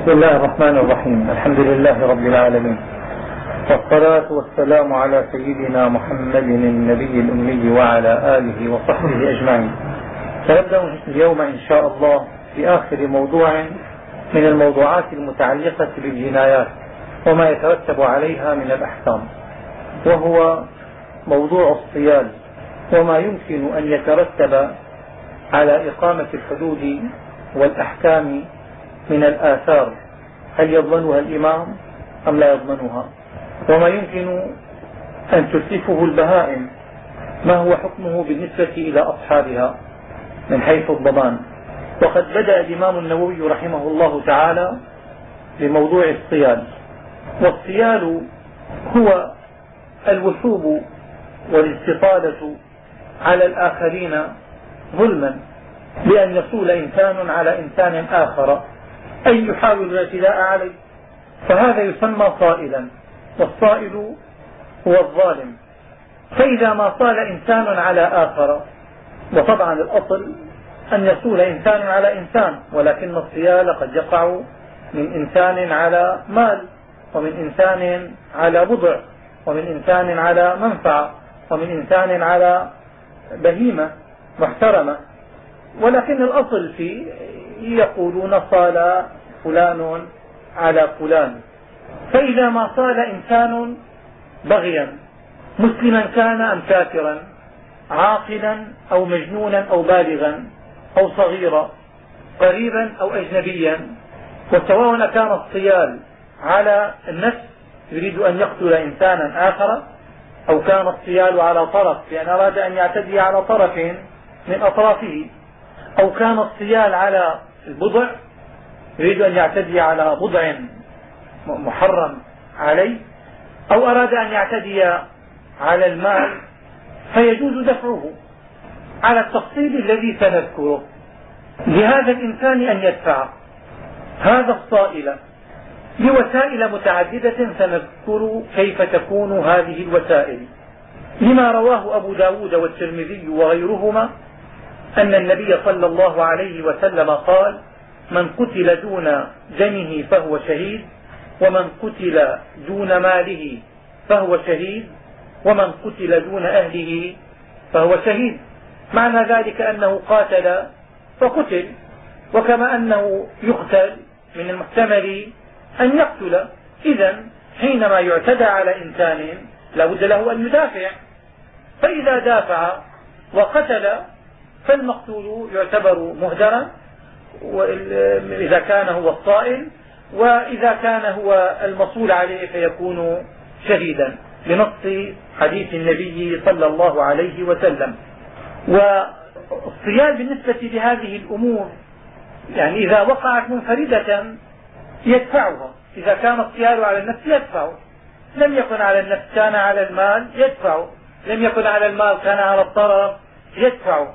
بسم الله الرحمن الرحيم. الحمد لله رب العالمين. والصلاة والسلام على سيدنا محمد النبي الأمي وعلى آله وصحبه أجمعين. سنبدأ اليوم إن شاء الله في آخر موضوع من الموضوعات المتعلقة بالجنايات وما يترتب عليها من الأحكام وهو موضوع الصيال وما يمكن أن يترتب على إقامة الحدود والأحكام من الآثار. هل يضمنها الإمام أم لا يضمنها وما يمكن أن تسلفه البهائم. ما هو حكمه بالنسبة إلى أصحابها؟ من حيث الضمان. وقد بدأ الإمام النووي رحمه الله تعالى بموضوع الصيال. والصيال هو الوثوب والاستطالة على الآخرين ظلما بأن يصول إنسان على إنسان آخر. أي يحاول الاعتداء عليه فهذا يسمى صائلا والصائل هو الظالم. فإذا ما صال إنسان على آخر وطبعا الأصل أن يصول إنسان على إنسان ولكن الصيال قد يقع من إنسان على مال ومن إنسان على بضع ومن إنسان على منفعة ومن إنسان على بهيمة محترمة. ولكن الأصل فيه يقولون صال فلان على فلان. فإذا ما صال إنسان بغيا مسلما كان أم كافرا عاقلا أو مجنونا أو بالغا أو صغيرا قريبا أو أجنبيا. وسواء كان الصيال على النفس يريد أن يقتل إنسانا آخر أو كان الصيال على طرف لأن أراد أن يعتدي على طرف من أطرافه. أو كان الصيال على البضع يريد أن يعتدي على بضع محرم عليه أو أراد أن يعتدي على المال فيجوز دفعه على التفصيل الذي سنذكره. لهذا الإنسان أن يدفع هذا الصائل بوسائل متعددة سنذكر كيف تكون هذه الوسائل. لما رواه أبو ب داود والترمذي وغيرهما أن النبي صلى الله عليه وسلم قال من قتل دون دمه فهو شهيد ومن قتل دون ماله فهو شهيد ومن قتل دون أهله فهو شهيد. معنى ذلك أنه قاتل فقتل وكما أنه يقتل من المحتمل أن يقتل. إذا حينما يعتدى على إنسان لا بد له أن يدافع. فإذا دافع وقتل فالمقتول يعتبر مهدرا إذا كان هو الصائل وإذا كان هو المصول عليه فيكون شهيدا بنص حديث النبي صلى الله عليه وسلم. والصيام بالنسبة لهذه الأمور يعني إذا وقعت منفردة يدفعها إذا كان الصيام على النفس يدفع لم يكن على النفس كان على المال يدفع لم يكن على المال كان على الطرف يدفع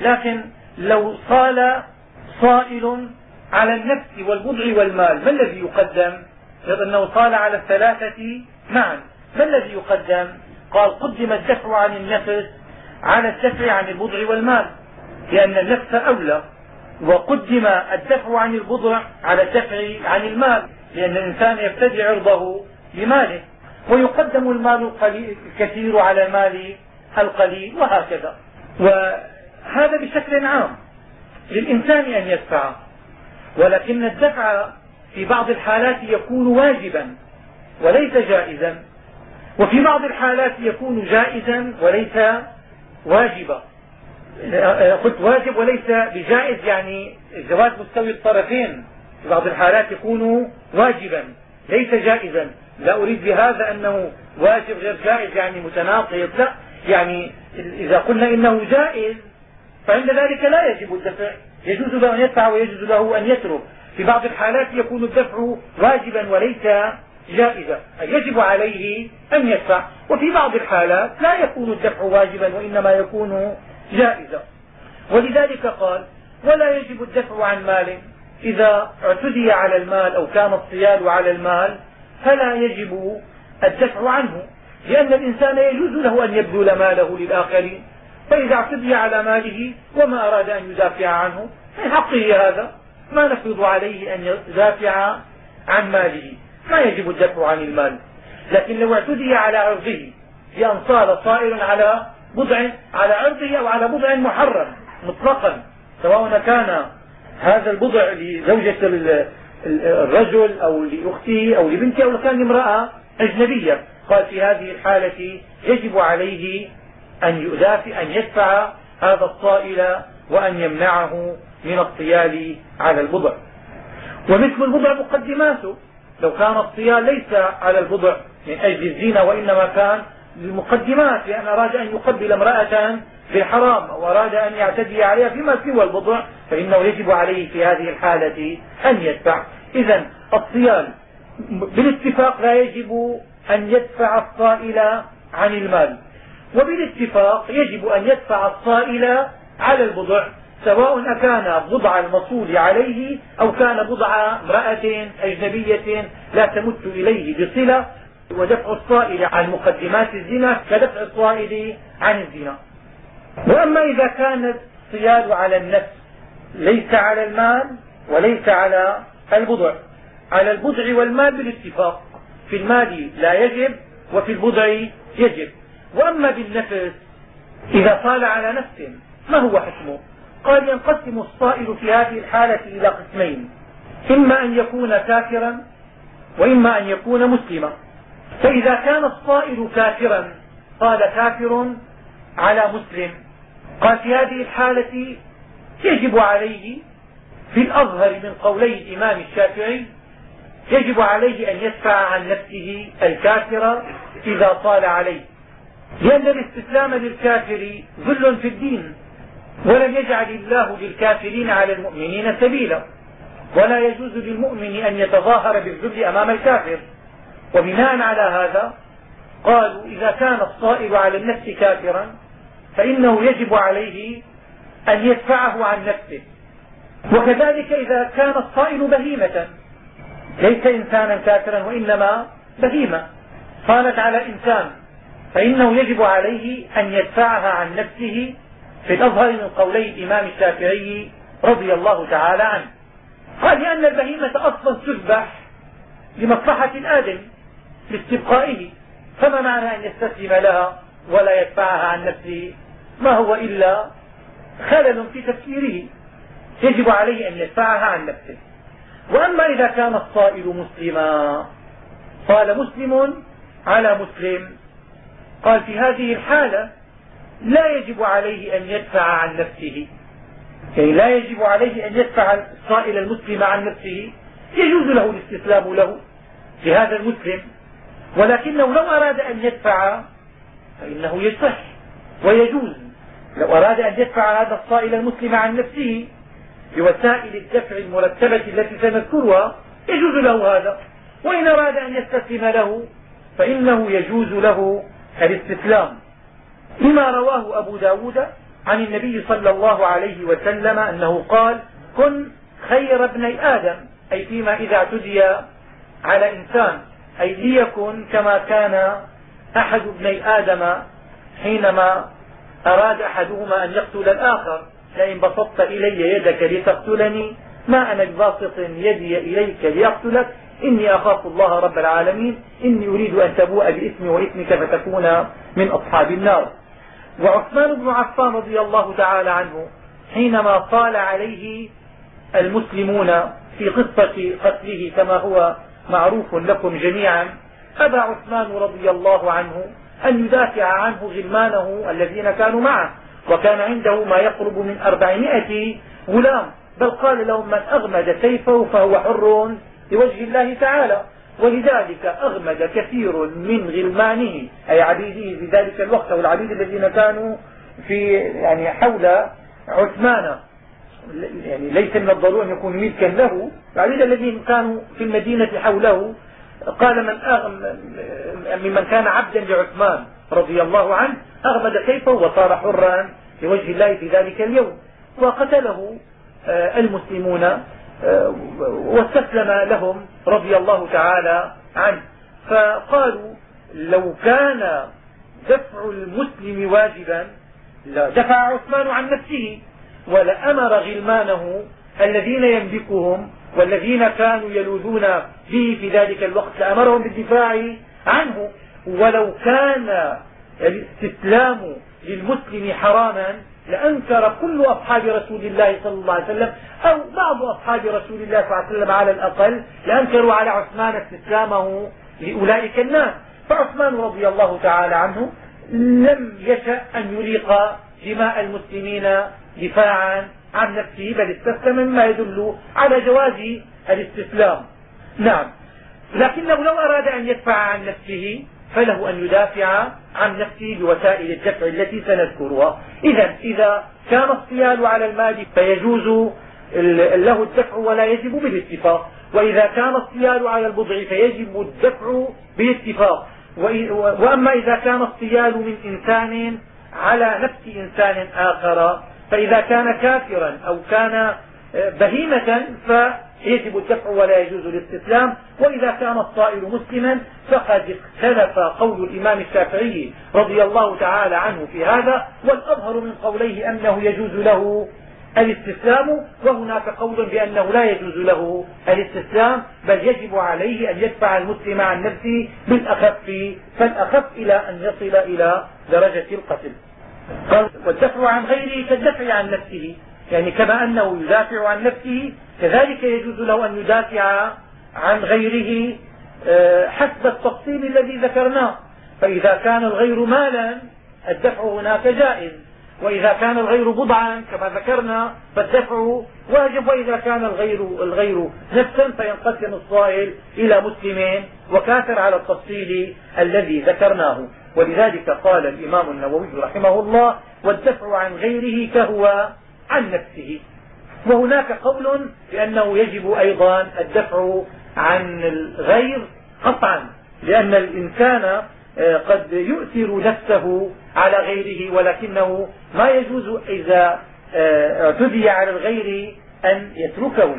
لكن لو صال صائل على النفس والبضع والمال. ما الذي يقدم؟ أنه صال على الثلاثة معا. ما الذي يقدم؟ قال قدم الدفع عن النفس على الدفع عن البضع والمال لأن النفس أولى وقدم الدفع عن البضع على الدفع عن المال لأن الإنسان يفتدي عرضه بماله ويقدم المال الكثير على المال القليل وهكذا. وهذا بشكل عام. للإنسان أن يدفع. ولكن الدفع في بعض الحالات يكون واجبا وليس جائزا. وفي بعض الحالات يكون جائزا وليس واجبا. قلت واجب وليس بجائز يعني الزواج مستوي الطرفين. في بعض الحالات يكون واجبا ليس جائزا. لا أريد بهذا أنه واجب غير جائز يعني متناقض. لا يعني إذا قلنا إنه جائز فعند ذلك لا يجب الدفع. يجوز له أن يدفع ويجوز له أن يترك. في بعض الحالات يكون الدفع واجبا وليس جائزا. أي يجب عليه أن يدفع. وفي بعض الحالات لا يكون الدفع واجبا وإنما يكون جائزا. ولذلك قال ولا يجب الدفع عن مال. إذا اعتدي على المال أو كان الصيال على المال فلا يجب الدفع عنه. لأن الإنسان يجوز له أن يبذل ماله للآخرين. فإذا اعتدي على ماله وما أراد أن يدافع عنه من حقه هذا. ما نفرض عليه أن يدافع عن ماله. ما يجب الدفع عن المال. لكن لو اعتدي على عرضه بأن صار صائر على بضع على عرضه أو على بضع محرم مطلقا. سواء كان هذا البضع لزوجة الرجل أو لأخته أو لبنته أو كان امرأة أجنبية. قال في هذه الحالة يجب عليه أن يدافع أن يدفع هذا الصائل وأن يمنعه من الصيال على البضع. ومثل البضع مقدماته لو كان الصيال ليس على البضع من أجل الزينة وإنما كان للمقدمات لأن أراد أن يقبل امرأة بالحرام أو أراد أن يعتدي عليها فيما سوى البضع فإنه يجب عليه في هذه الحالة أن يدفع. إذا الصيال بالاتفاق لا يجب أن يدفع الصائل عن المال. وبالاتفاق يجب أن يدفع الصائل على البضع سواء أكان بضع المصول عليه أو كان بضع امرأة أجنبية لا تمت إليه بصلة ودفع الصائل عن مقدمات الزنا كدفع الصائل عن الزنا. وأما إذا كان الصياد على النفس ليس على المال وليس على البضع. على البضع والمال بالاتفاق في المال لا يجب وفي البضع يجب. وأما بالنفس إذا صال على نفس ما هو حكمه؟ قال ينقسم الصائل في هذه الحالة إلى قسمين إما أن يكون كافرا وإما أن يكون مسلما. فإذا كان الصائل كافرا قال كافر على مسلم. قال في هذه الحالة يجب عليه في الأظهر من قولي الإمام الشافعي يجب عليه أن يدفع عن نفسه الكافر إذا صال عليه. لأن الاستسلام للكافر ذل في الدين ولم يجعل الله للكافرين على المؤمنين سبيلا ولا يجوز للمؤمن أن يتظاهر بالذل أمام الكافر. وبناء على هذا قالوا إذا كان الصائل على النفس كافرا فإنه يجب عليه أن يدفعه عن نفسه. وكذلك إذا كان الصائل بهيمة ليس إنسانا كافرا وإنما بهيمة. صالت على إنسان فإنه يجب عليه أن يدفعها عن نفسه في الأظهر من قولي الإمام الشافعي رضي الله تعالى عنه. قال لأن البهيمة أصلا تذبح لمصلحة الآدم لاستبقائه فما معنى أن يستسلم لها ولا يدفعها عن نفسه؟ ما هو إلا خلل في تفكيره. يجب عليه أن يدفعها عن نفسه. وأما إذا كان الصائل مسلما قال مسلم على مسلم قال في هذه الحالة لا يجب عليه أن يدفع عن نفسه. يعني لا يجب عليه أن يدفع الصائل المسلم عن نفسه. يجوز له الاستسلام له لهذا المسلم. ولكنه لو أراد أن يدفع فإنه يصح ويجوز. لو أراد أن يدفع هذا الصائل المسلم عن نفسه بوسائل الدفع المرتبة التي سنذكرها يجوز له هذا. وإن أراد أن يستسلم له فإنه يجوز له الاستسلام لما رواه أبو ب داود عن النبي صلى الله عليه وسلم أنه قال كن خير ابني آدم. أي فيما إذا اعتدي على إنسان. أي ليكن كما كان أحد ابني آدم حينما أراد أحدهما أن يقتل الآخر. لئن بسطت إلي يدك لتقتلني ما أنا بباسط يدي إليك ليقتلك؟ إني أخاف الله رب العالمين. إني أريد أن تبوء باسمي واسمك فتكون من أصحاب النار. وعثمان بن عفان رضي الله تعالى عنه حينما طال عليه المسلمون في قصة قتله كما هو معروف لكم جميعا أبى عثمان رضي الله عنه أن يدافع عنه غلمانه الذين كانوا معه وكان عنده ما يقرب من أربعمائة غلام. بل قال لهم من أغمد سيفه فهو حر لوجه الله تعالى. ولذلك أغمد كثير من غلمانه أي عبيده في ذلك الوقت أو العبيد الذين كانوا في يعني حول عثمان. يعني ليس من الضروري أن يكون ملكا له. العبيد الذين كانوا في المدينة حوله قال من ممن كان عبدا لعثمان رضي الله عنه أغمد سيفه وصار حرا لوجه الله في ذلك اليوم. وقتله آه، المسلمون واستسلم لهم رضي الله تعالى عنه. فقالوا لو كان دفع المسلم واجبا لدفع عثمان عن نفسه ولأمر غلمانه الذين يملكهم والذين كانوا يلوذون به في ذلك الوقت لأمرهم بالدفاع عنه. ولو كان الاستسلام للمسلم حراما لأنكر كل أصحاب رسول الله صلى الله عليه وسلم أو بعض أصحاب رسول الله صلى الله عليه وسلم على الأقل لأنكروا على عثمان استسلامه لأولئك الناس. فعثمان رضي الله تعالى عنه لم يشأ أن يريق دماء المسلمين دفاعا عن نفسه بل استسلم مما يدل على جواز الاستسلام. نعم. لكنه لو أراد أن يدفع عن نفسه فله أن يدافع عن نفسه بوسائل الدفع التي سنذكرها. إذا إذا كان اصطيال على المال فيجوز له الدفع ولا يجب بالاتفاق. وإذا كان اصطيال على البضع فيجب الدفع بالاتفاق. وأما إذا كان اصطيال من إنسان على نفس إنسان آخر فإذا كان كافرا أو كان بهيمة فيجب الدفع ولا يجوز الاستسلام. وإذا كان الطائر مسلما فقد اختلف قول الإمام الشافعي رضي الله تعالى عنه في هذا. والأظهر من قوليه أنه يجوز له الاستسلام. وهناك قول بأنه لا يجوز له الاستسلام بل يجب عليه أن يدفع المسلم عن نفسه بالأخف فالأخف إلى أن يصل إلى درجة القتل. والدفع عن غيره كالدفع عن نفسه. يعني كما أنه يدافع عن نفسه كذلك يجوز له أن يدافع عن غيره آه، حسب التفصيل الذي ذكرناه. فإذا كان الغير مالا الدفع هناك جائز. وإذا كان الغير بضعا كما ذكرنا فالدفع واجب. وإذا كان الغير الغير نفسا فينقسم الصائل إلى مسلمين. وكافر على التفصيل الذي ذكرناه. ولذلك قال الإمام النووي رحمه الله والدفع عن غيره كهو عن نفسه. وهناك قول بأنه يجب أيضا الدفع عن الغير قطعا لأن الإنسان آه، قد يؤثر نفسه على غيره ولكنه ما يجوز إذا آه، اعتدي على الغير أن يتركه.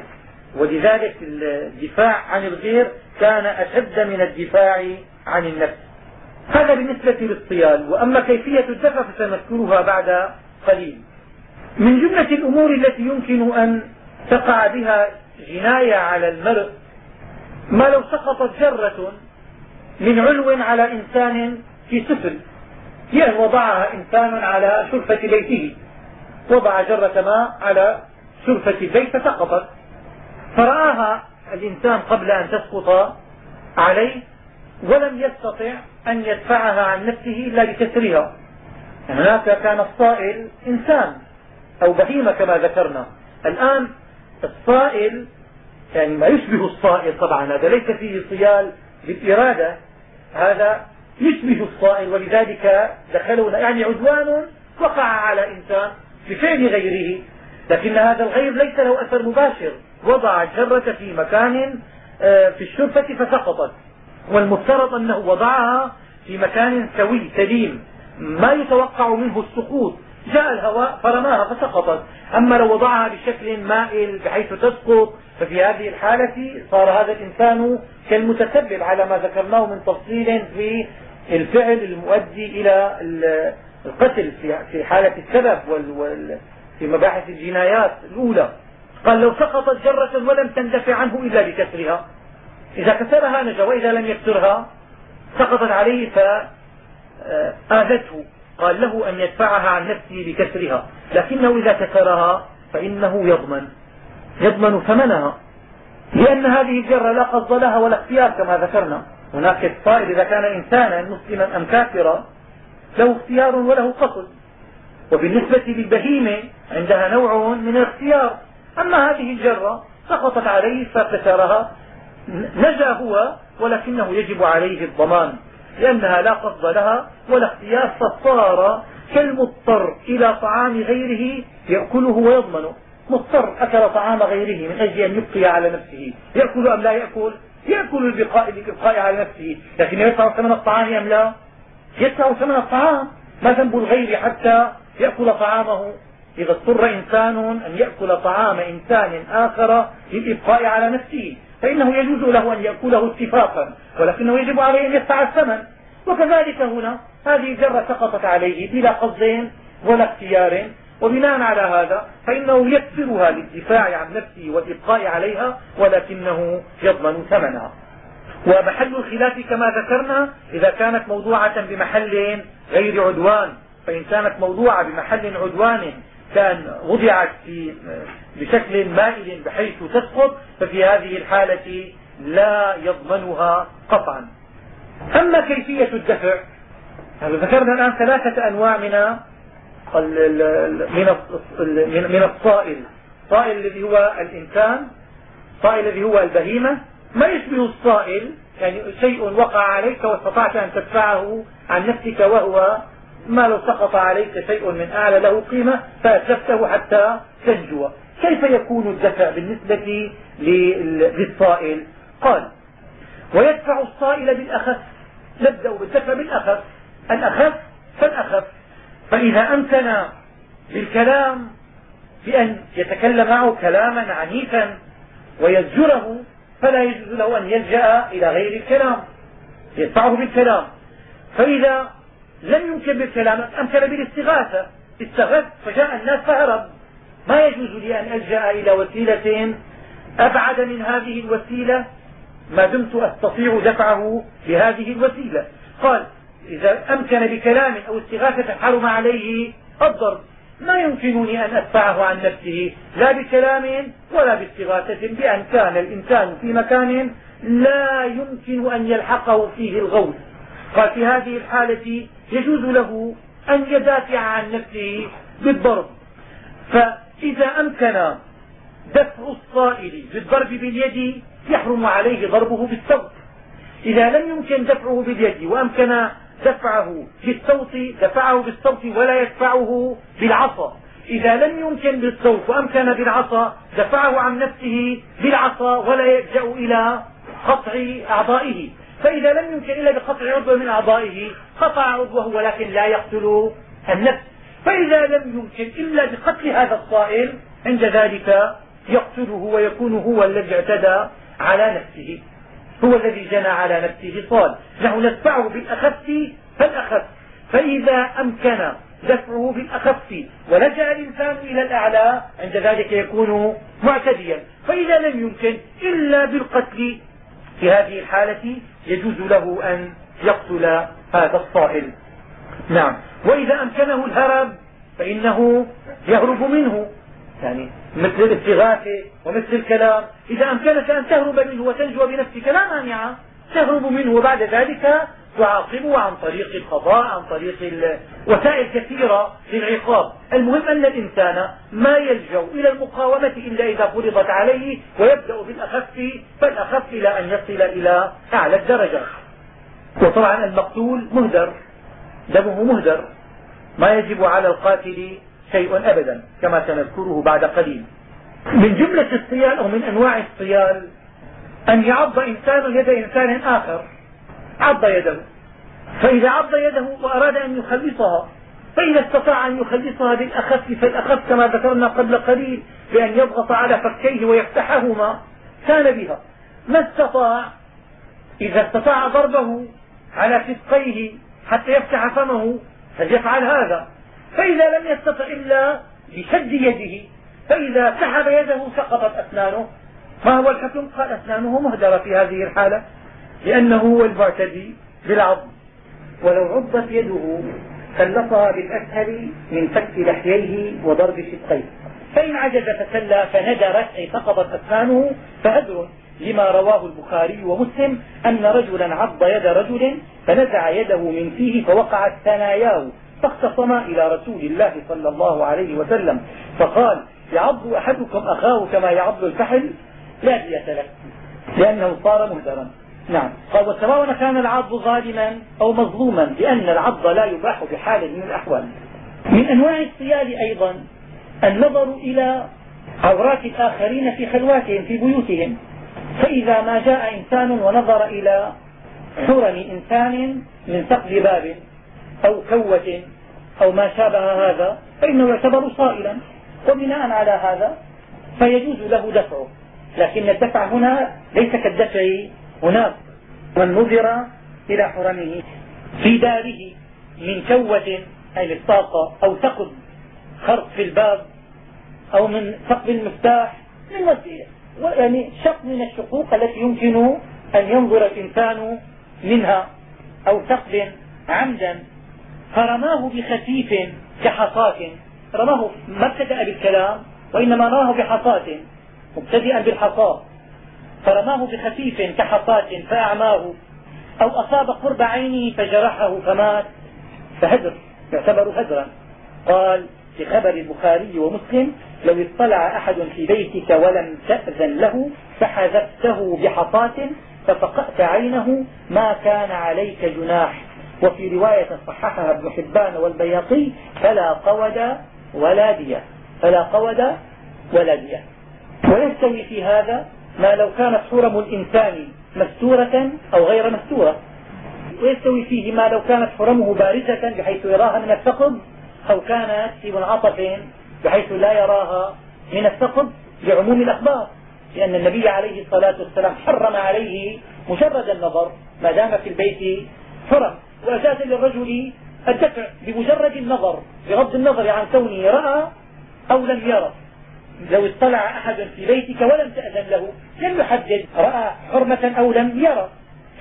ولذلك الدفاع عن الغير كان أشد من الدفاع عن النفس. هذا بالنسبة للصيال وأما كيفية الدفع فسنذكرها بعد قليل. من جملة الأمور التي يمكن أن تقع بها جناية على المرء ما لو سقطت جرة من علو على إنسان في سفل يعني وضعها إنسان على شرفة بيته وضع جرة ماء على شرفة البيت فسقطت فرآها الإنسان قبل أن تسقط عليه ولم يستطع أن يدفعها عن نفسه إلا بكسرها هناك كان الصائل إنسان. أو بهيمة كما ذكرنا. الآن الصائل يعني ما يشبه الصائل طبعا هذا ليس فيه صيال بالإرادة هذا يشبه الصائل ولذلك دخلوا يعني عدوان وقع على إنسان بفعل غيره. لكن هذا الغير ليس له أثر مباشر. وضع الجرة في مكان آه، في الشرفة فسقطت. والمفترض أنه وضعها في مكان سوي سليم. ما يتوقع منه السقوط. جاء الهواء فرماها فسقطت. أما لو وضعها بشكل مائل بحيث تسقط ففي هذه الحالة صار هذا الإنسان كالمتسبب على ما ذكرناه من تفصيل في الفعل المؤدي إلى القتل في حالة السبب في مباحث الجنايات الأولى. قال لو سقطت جرة ولم تندفع عنه إلا بكسرها. إذا كسرها نجا وإذا لم يكسرها سقطت عليه فآذته قال له أن يدفعها عن نفسه بكسرها لكنه إذا كسرها فإنه يضمن. يضمن ثمنها. لأن هذه الجرة لا قصد لها ولا اختيار كما ذكرنا. هناك الطائر إذا كان إنسانا مسلما أم كافرا له اختيار وله قصد. وبالنسبة للبهيمة عندها نوع من الاختيار. أما هذه الجرة سقطت عليه فكسرها نجا هو ولكنه يجب عليه الضمان. لأنها لا قصد لها ولا اختيار فصار كالمضطر إلى طعام غيره يأكله ويضمنه مضطر أكل طعام غيره من أجل أن يبقي على نفسه. يأكل أم لا يأكل؟ يأكل البقاء للإبقاء على نفسه. لكن يدفع ثمن الطعام أم لا؟ يدفع ثمن الطعام. ما ذنب الغير حتى يأكل طعامه؟ إذا اضطر إنسان أن يأكل طعام إنسان آخر للإبقاء على نفسه. فإنه يجوز له أن يأكله اتفاقا ولكنه يجب عليه أن يدفع الثمن. وكذلك هنا هذه الجرة سقطت عليه بلا قصد ولا اختيار. وبناء على هذا فإنه يكسرها للدفاع عن نفسه والإبقاء عليها ولكنه يضمن ثمنها. ومحل الخلاف كما ذكرنا إذا كانت موضوعة بمحل غير عدوان فإن كانت موضوعة بمحل عدوان كان وضعت في بشكل مائل بحيث تسقط ففي هذه الحالة لا يضمنها قطعا. أما كيفية الدفع؟ ذكرنا الآن ثلاثة أنواع من من الصائل. الصائل الذي هو الإنسان الصائل الذي هو البهيمة. ما يشبه الصائل؟ يعني شيء وقع عليك واستطعت أن تدفعه عن نفسك وهو ما لو سقط عليك شيء من أعلى له قيمة فأتلفته حتى تنجو. كيف يكون الدفع بالنسبة للصائل قال ويدفع الصائل بالأخف. نبدأ بالدفع بالأخف. الأخف فالأخف. فإذا أمكن بالكلام بأن يتكلم معه كلاما عنيفا ويزجره فلا يجوز له أن يلجأ إلى غير الكلام يدفعه بالكلام. فإذا لم يمكن بالكلام أمكن بالاستغاثة. استغث فجاء الناس فهرب ما يجوز لي أن ألجأ إلى وسيلة أبعد من هذه الوسيلة؟ ما دمت أستطيع دفعه بهذه الوسيلة. قال إذا أمكن بكلام أو استغاثة حرم عليه الضرب ما يمكنني أن أدفعه عن نفسه؟ لا بكلام ولا باستغاثة بأن كان الإنسان في مكان لا يمكن أن يلحقه فيه الغوث قال في هذه الحالة يجوز له أن يدافع عن نفسه بالضرب. فإذا أمكن دفع الصائل بالضرب باليد يحرم عليه ضربه بالصوت. إذا لم يمكن دفعه باليد وأمكن دفعه بالصوت دفعه بالصوت ولا يدفعه بالعصا. إذا لم يمكن بالصوت وأمكن بالعصا دفعه عن نفسه بالعصا ولا يلجأ إلى قطع أعضائه. فإذا لم يمكن إلا بقطع عضو من أعضائه قطع عضوه ولكن لا يقتل النفس. فإذا لم يمكن إلا بقتل هذا الصائل عند ذلك يقتله ويكون هو الذي اعتدى على نفسه. هو الذي جنى على نفسه صال نحن ندفعه بالأخف فالأخف. فإذا أمكن دفعه بالأخف ولجأ الإنسان إلى الأعلى عند ذلك يكون معتديا. فإذا لم يمكن إلا بالقتل في هذه الحالة يجوز له أن يقتل هذا الصائل. نعم. وإذا أمكنه الهرب فإنه يهرب منه. يعني مثل الاستغاثة ومثل الكلام. إذا أمكنك أن تهرب منه وتنجو بنفسك لا مانع تهرب منه. وبعد ذلك تعاقبه عن طريق القضاء عن طريق وسائل كثيرة للعقاب. المهم أن الإنسان ما يلجأ إلى المقاومة إلا إذا فرضت عليه ويبدأ بالأخف فالأخف إلى أن يصل إلى أعلى الدرجات وطبعا المقتول مهدر دمه مهدر. ما يجب على القاتل شيء أبدا كما سنذكره بعد قليل. من جملة الصيال أو من أنواع الصيال أن يعض إنسان يد إنسان آخر. عض يده. فإذا عض يده وأراد أن يخلصها فإذا استطاع أن يخلصها بالأخف فالأخف كما ذكرنا قبل قليل بأن يضغط على فكيه ويفتحهما كان بها. ما استطاع؟ إذا استطاع ضربه على فسقيه حتى يفتح فمه فليفعل هذا. فإذا لم يستطع إلا بشد يده فإذا سحب يده سقطت أسنانه. ما هو الحكم؟ قال أسنانه مهدرة في هذه الحالة. لأنه هو المعتدي بالعض ولو عضت يده خلصها بالأسهل من فك لحييه وضرب شقيه. فإن عجز فسلى فندرت أي سقطت أسنانه فهدر لما رواه البخاري ومسلم أن رجلا عض يد رجل فنزع يده من فيه فوقعت ثناياه فاختصما إلى رسول الله صلى الله عليه وسلم فقال يعض أحدكم أخاه كما يعض الفحل؟ لا دية له لأنه صار مهدرا. نعم. قال وسواء كان العض ظالما أو مظلوما لأن العض لا يباح بحال من الأحوال. من أنواع الصيال أيضا النظر إلى عورات الآخرين في خلواتهم في بيوتهم. فإذا ما جاء إنسان ونظر إلى حرم إنسان من ثقب باب أو كوة أو ما شابه هذا فإنه يعتبر صائلا. وبناء على هذا فيجوز له دفعه. لكن الدفع هنا ليس كالدفع هناك من نظر إلى حرمه في داره من كوة أي للطاقة أو ثقب خرق في الباب أو من ثقب المفتاح من يعني شق من الشقوق التي يمكن أن ينظر الإنسان منها أو ثقب عمدا فرماه بخفيف كحصاة رماه ما ابتدا بالكلام وإنما رماه بحصاة مبتدئا بالحصاة. فرماه بخفيف كحصاة فأعماه أو أصاب قرب عينه فجرحه فمات. فهدر يعتبر هدرا قال في خبر البخاري ومسلم لو اطلع أحد في بيتك ولم تأذن له فحذفته بحصاة ففقأت عينه ما كان عليك جناح. وفي رواية صححها ابن حبان والبياقي فلا قود ولا دية. فلا قود ولا دية. ويستوي في هذا ما لو كانت حرم الإنسان مستورة أو غير مستورة. ويستوي فيه ما لو كانت حرمه بارزة بحيث يراها من الثقب أو كانت في منعطف بحيث لا يراها من الثقب لعموم الأخبار. لأن النبي عليه الصلاة والسلام حرم عليه مجرد النظر ما دام في البيت حرم. وأجاز للرجل الدفع بمجرد النظر بغض النظر عن كونه رأى أو لم يرى. لو اطلع أحد في بيتك ولم تأذن له لم يحدد رأى حرمة أو لم يرى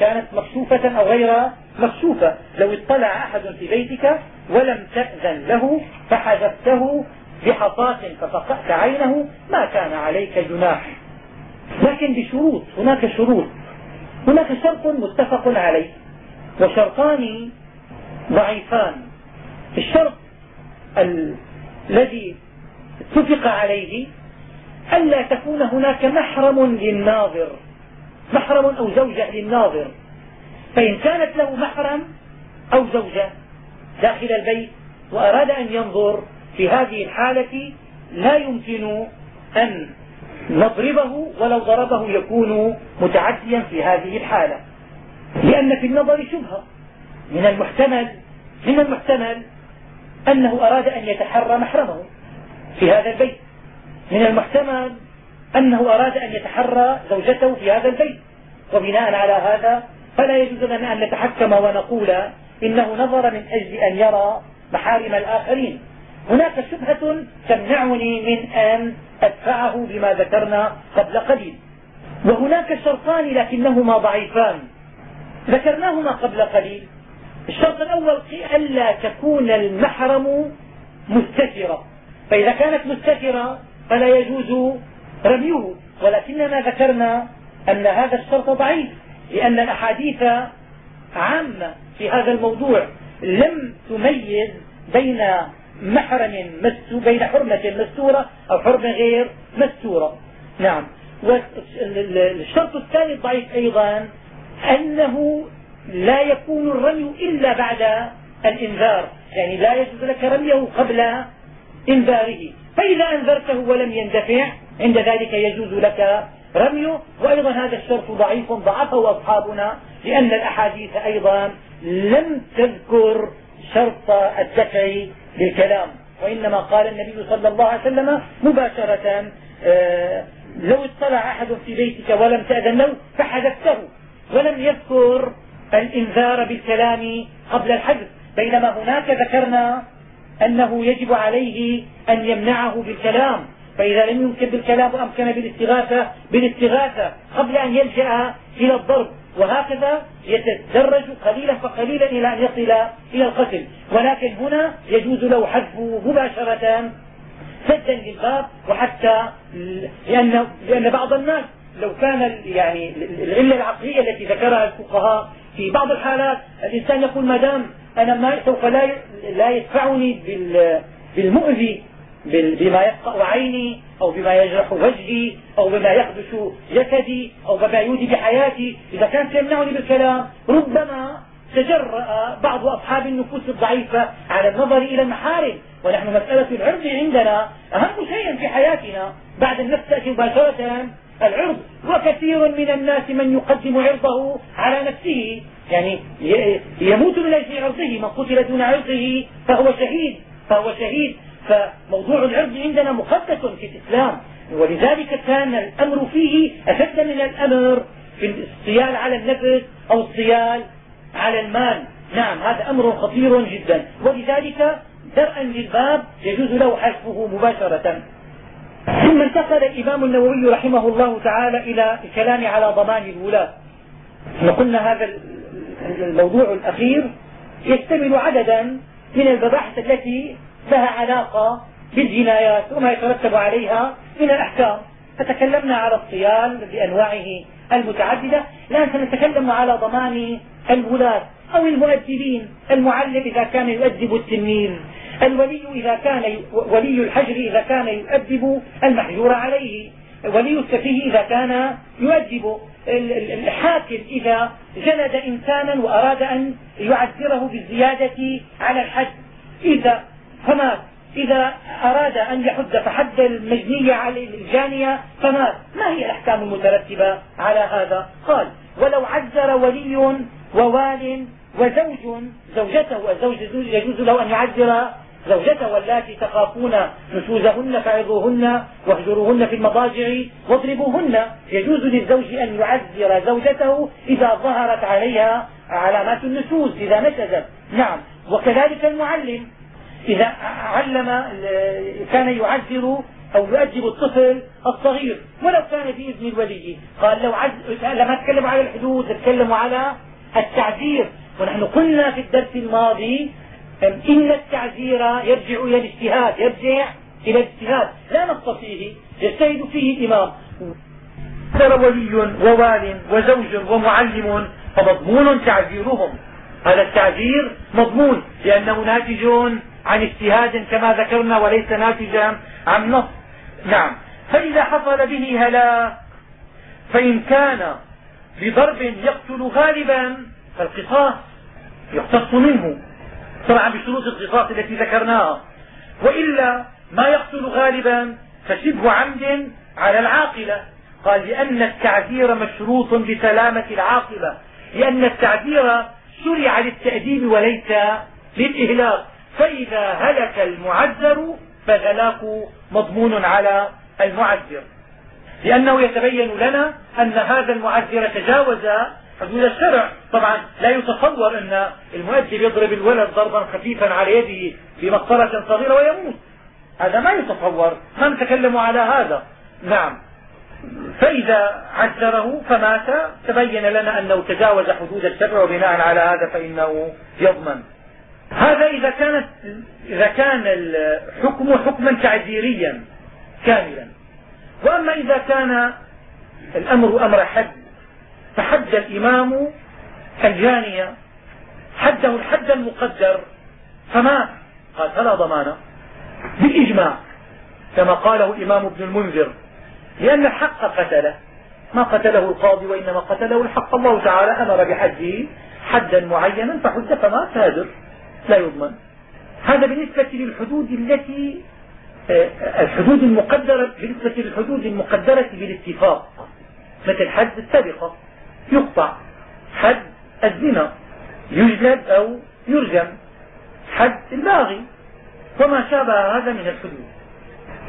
كانت مكشوفة أو غير مكشوفة. لو اطلع أحد في بيتك ولم تأذن له فحذفته بحصاة ففقأت عينه ما كان عليك جناح. لكن بشروط هناك شروط. هناك شرط متفق عليه وشرطان ضعيفان. الشرط الذي اتفق عليه ألا تكون هناك محرم للناظر محرم أو زوجة للناظر. فإن كانت له محرم أو زوجة داخل البيت وأراد أن ينظر في هذه الحالة لا يمكن أن نضربه ولو ضربه يكون متعديا في هذه الحالة. لأن في النظر شبهة من المحتمل من المحتمل أنه أراد أن يتحرى محرمه. في هذا البيت. من المحتمل أنه أراد أن يتحرى زوجته في هذا البيت. وبناء على هذا فلا يجوز لنا أن نتحكم ونقول إنه نظر من أجل أن يرى محارم الآخرين. هناك شبهة تمنعني من أن أدفعه بما ذكرنا قبل قليل. وهناك شرطان لكنهما ضعيفان. ذكرناهما قبل قليل. الشرط الأول ألا تكون المحرم مستترة. فإذا كانت مستترة فلا يجوز رميه. ولكننا ذكرنا أن هذا الشرط ضعيف لأن الأحاديث عامة في هذا الموضوع لم تميز بين محرم مستو بين حرمة مستورة أو حرمة غير مستورة. نعم. والشرط الثاني الضعيف أيضا أنه لا يكون الرمي إلا بعد الإنذار. يعني لا يجوز لك رميه قبل إنذاره. فإذا أنذرته ولم يندفع عند ذلك يجوز لك رميه. وأيضا هذا الشرط ضعيف ضعفه أصحابنا لأن الأحاديث أيضا لم تذكر شرط الدفع بالكلام. وإنما قال النبي صلى الله عليه وسلم مباشرة آه، لو اطلع أحد في بيتك ولم تأذن له فحذفته ولم يذكر الإنذار بالكلام قبل الحذف. بينما هناك ذكرنا أنه يجب عليه أن يمنعه بالكلام فإذا لم يمكن بالكلام أمكن بالاستغاثة بالاستغاثة قبل أن يلجأ إلى الضرب. وهكذا يتدرج قليلا فقليلا إلى أن يصل إلى القتل. ولكن هنا يجوز له حذفه مباشرة سدا للباب وحتى لأن, لأن بعض الناس لو كان يعني العلة العقلية التي ذكرها الفقهاء في بعض الحالات الإنسان يقول ما دام أنا ما سوف لا لا يدفعني بالمؤذي بما يفقع عيني أو بما يجرح وجهي أو بما يخدش جسدي أو بما يودي بحياتي. إذا كان سيمنعني بالكلام ربما تجرأ بعض أصحاب النفوس الضعيفة على النظر إلى المحارم. ونحن مسألة العرض عندنا أهم شيء في حياتنا بعد النفس تأتي مباشرة العرض. وكثير من الناس من يقدم عرضه على نفسه. يعني يموت من أجل عرضه من قتل دون عرضه فهو شهيد فهو شهيد. فموضوع العرض عندنا مقدس في الإسلام ولذلك كان الأمر فيه أشد من الأمر في الصيال على النفس أو الصيال على المال. نعم هذا أمر خطير جدا. ولذلك درءا للباب يجوز له حذفه مباشرة. ثم انتقل الإمام النووي رحمه الله تعالى إلى الكلام على ضمان الولاة. إحنا قلنا هذا الموضوع الأخير يشتمل عددا من المباحث التي لها علاقة بالجنايات وما يترتب عليها من الأحكام. فتكلمنا على الصيام بأنواعه المتعددة. الآن سنتكلم على ضمان الولاة أو المؤدبين المعلم إذا كان يؤدب التلميذ الولي إذا كان ولي الحجر إذا كان يؤدب المحجور عليه. ولي السفيه إذا كان يؤدب الحاكم إذا جلد إنسانا وأراد أن يعذره بالزيادة على الحد. إذا فمات. إذا أراد أن يحد فحد المجنية على الجانية فمات. ما هي الأحكام المترتبة على هذا؟ قال ولو عذر ولي ووال وزوج زوجته الزوج يجوز له أن يعذر زوجته واللاتي تخافون نشوزهن فعظوهن واهجروهن في المضاجع واضربوهن. يجوز للزوج أن يعذر زوجته إذا ظهرت عليها علامات النشوز إذا نشزت. نعم. وكذلك المعلم. إذا علم كان يعذر أو يؤدب الطفل الصغير ولو كان في إذن الولي. قال لو عز... لما تكلموا على الحدود تكلموا على التعذير. ونحن قلنا في الدرس الماضي إن التعزير يرجع إلى الاجتهاد يرجع إلى الاجتهاد. لا نص فيه يجتهد فيه الإمام. ترى ولي ووال وزوج ومعلم فمضمون تعزيرهم. هذا التعزير مضمون لأنه ناتج عن اجتهاد كما ذكرنا وليس ناتجا عن نص. نعم. فإذا حصل به هلاك فإن كان بضرب يقتل غالبا فالقصاص يقتص منه. طبعا بشروط القصاص التي ذكرناها. وإلا ما يقتل غالبا فشبه عمد على العاقلة. قال لأن التعذير مشروط بسلامة العاقبة. لأن التعذير شرع للتأديب وليس للإهلاك. فإذا هلك المعذر فالهلاك مضمون على المعذر. لأنه يتبين لنا أن هذا المعذر تجاوز حدود الشرع طبعا لا يتصور أن المؤدب يضرب الولد ضربا خفيفا على يده بمقطرة صغيرة ويموت. هذا ما يتصور ما نتكلم على هذا. نعم. فإذا عذره فمات تبين لنا أنه تجاوز حدود الشرع وبناء على هذا فإنه يضمن. هذا إذا كانت إذا كان الحكم حكما تعذيريا كاملا. وأما إذا كان الأمر أمر حد فحد الإمام الجانية حده الحد المقدر فمات قال فلا ضمان بالإجماع كما قاله الإمام ابن المنذر لأن الحق قتله ما قتله القاضي وإنما قتله الحق. الله تعالى أمر بحده حدا معينا فحد فمات هادر لا يضمن. هذا بالنسبة للحدود التي آه، الحدود المقدرة بالنسبة للحدود المقدرة بالاتفاق مثل حد السرقة يقطع. حد الزنا يجلد أو يرجم. حد الباغي. وما شابه هذا من الحدود.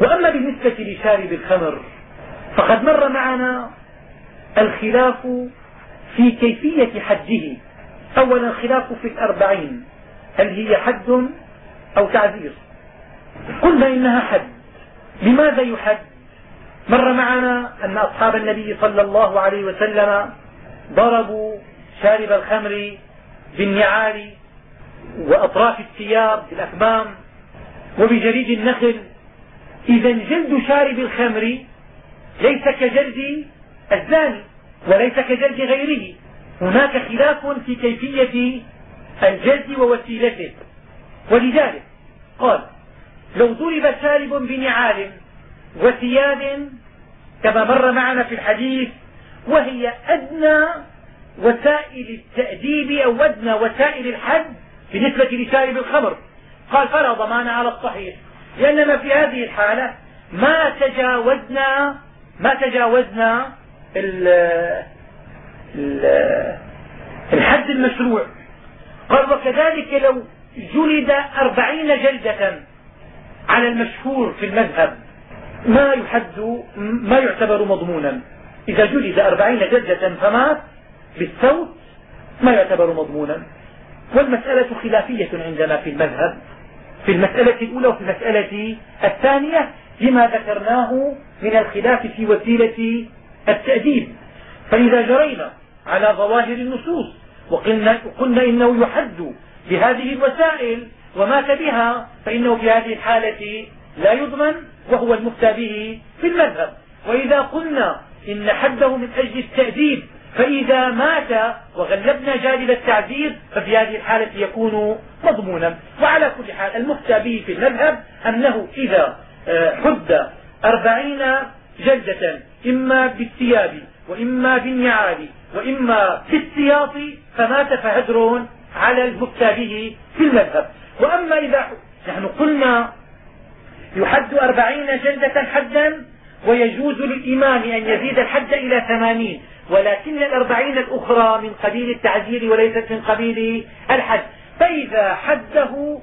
وأما بالنسبة لشارب الخمر فقد مر معنا الخلاف في كيفية حده أولا الخلاف في الأربعين. هل هي حد أو تعذير؟ قلنا إنها حد. لماذا يحد؟ مر معنا أن أصحاب النبي صلى الله عليه وسلم ضربوا شارب الخمر بالنعال وأطراف الثياب بالأكمام وبجريد النخل. إذا جلد شارب الخمر ليس كجلد الزاني وليس كجلد غيره. هناك خلاف في كيفية الجلد ووسيلته. ولذلك قال لو ضرب شارب بنعال وثياب كما مر معنا في الحديث وهي أدنى وسائل التأديب أو أدنى وسائل الحد بالنسبة لشارب الخمر قال فلا ضمان على الصحيح. لأننا في هذه الحالة ما تجاوزنا ما تجاوزنا ال ال الحد المشروع. قال وكذلك لو جلد أربعين جلدة على المشهور في المذهب ما يحد ما يعتبر مضمونا. إذا جلد أربعين جلدة فمات بالصوت ما يعتبر مضمونا. والمسألة خلافية عندنا في المذهب في المسألة الأولى وفي المسألة الثانية لما ذكرناه من الخلاف في وسيلة التأديب. فإذا جرينا على ظواهر النصوص وقلنا, وقلنا إنه يحد بهذه الوسائل ومات بها فإنه في هذه الحالة لا يضمن وهو المفتى به في المذهب. وإذا قلنا إن حده من أجل التأديب فإذا مات وغلبنا جانب التعذيب ففي هذه الحالة يكون مضمونا. وعلى كل حال المفتى به في المذهب أنه إذا آه، حد أربعين جلدة إما بالثياب وإما بالنعال وإما في السياط فمات فهدر على المفتى به في المذهب. وأما إذا نحن قلنا يحد أربعين جلدة حدا ويجوز للإمام أن يزيد الحد إلى ثمانين ولكن الأربعين الأخرى من قبيل التعزير وليست من قبيل الحد فإذا حده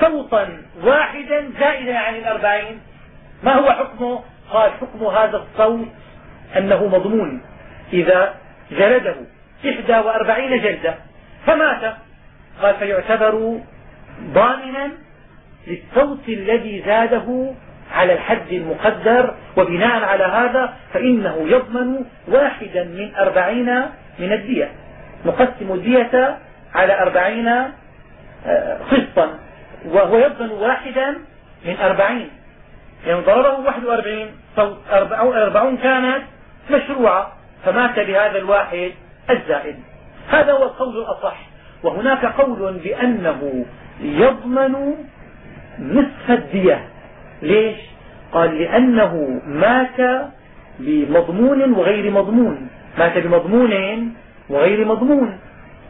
صوتا واحدا زائدا عن الأربعين ما هو حكمه؟ قال حكم هذا الصوت أنه مضمون. إذا جلده إحدى وأربعين جلدة فمات. قال فيعتبر ضامنا للصوت الذي زاده على الحد المقدر وبناء على هذا فإنه يضمن واحدا من أربعين من الدية نقسم الدية على أربعين آه، قسطا وهو يضمن واحدا من أربعين يعني ضربه واحد وأربعين صوت أربعون كانت مشروعة فمات بهذا الواحد الزائد. هذا هو القول الأصح وهناك قول بأنه يضمن نصف الدية. ليش؟ قال لأنه مات بمضمون وغير مضمون. مات بمضمون وغير مضمون.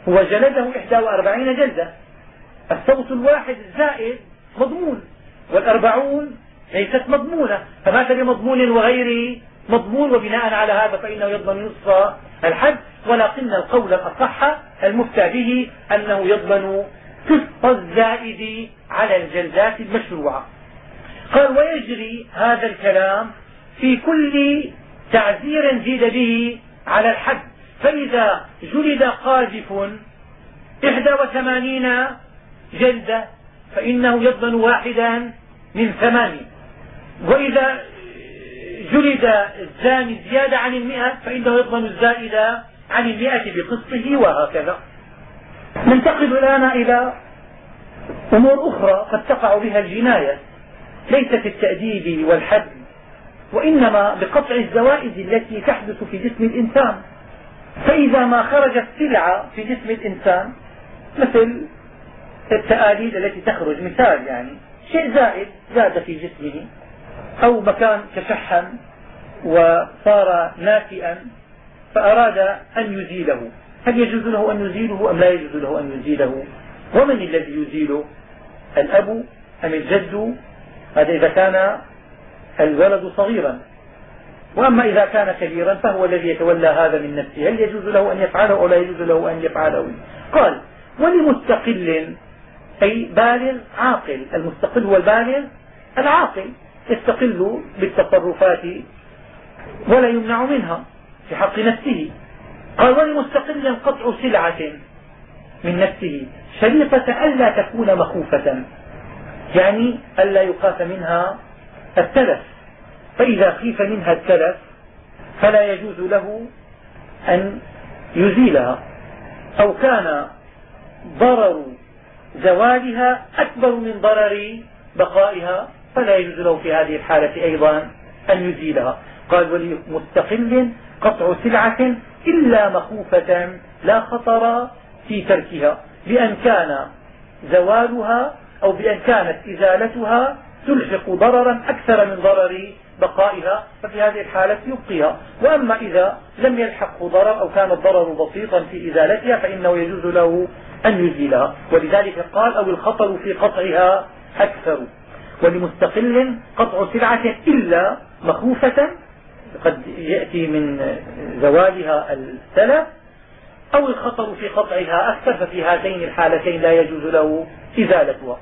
هو جلده 41 جلدة. الصوت الواحد الزائد مضمون والأربعون ليست مضمونة. فمات بمضمون وغير مضمون وبناء على هذا فإنه يضمن نصف الحد. ولكن القول الأصح المفتى به أنه يضمن قسط الزائد على الجلدات المشروعة. قال ويجري هذا الكلام في كل تعزير زيد به على الحد. فإذا جلد قاذف إحدى وثمانين جلدة فإنه يضمن واحدا من ثمانين وإذا جلد الزاني زيادة عن المئة فإنه يضمن الزائد عن المئة بقسطه وهكذا. ننتقل الآن إلى أمور أخرى قد تقع بها الجناية. ليس في التأديب والحد وإنما بقطع الزوائد التي تحدث في جسم الإنسان. فإذا ما خرجت سلعة في جسم الإنسان مثل التآليل التي تخرج مثال يعني شيء زائد زاد في جسمه أو مكان تشحم وصار ناتئا فأراد أن يزيله. هل يجوز له أن يزيله أم لا يجوز له أن يزيله؟ ومن الذي يزيله؟ الأب أم الجد؟ هذا إذا كان الولد صغيرا. وأما إذا كان كبيرا فهو الذي يتولى هذا من نفسه. هل يجوز له أن يفعله أو لا يجوز له أن يفعله؟ قال ولمستقل أي بالغ عاقل. المستقل هو البالغ العاقل. يستقل بالتصرفات ولا يمنع منها في حق نفسه. قال ولمستقل قطع سلعة من نفسه. شريطة ألا تكون مخوفة. يعني ألا يخاف منها التلف فإذا خيف منها التلف فلا يجوز له أن يزيلها. أو كان ضرر زوالها أكبر من ضرر بقائها فلا يجوز له في هذه الحالة أيضا أن يزيلها. قال ولمستقل قطع سلعة إلا مخوفة لا خطر في تركها بأن كان زوالها أو بأن كانت إزالتها تلحق ضررا أكثر من ضرر بقائها ففي هذه الحالة يبقيها. وأما إذا لم يلحقه ضرر أو كان الضرر بسيطا في إزالتها فإنه يجوز له أن يزيلها. ولذلك قال أو الخطر في قطعها أكثر. ولمستقل قطع سلعة إلا مخوفة قد يأتي من زوالها السلف أو الخطر في قطعها أكثر ففي هاتين الحالتين لا يجوز له إزالتها.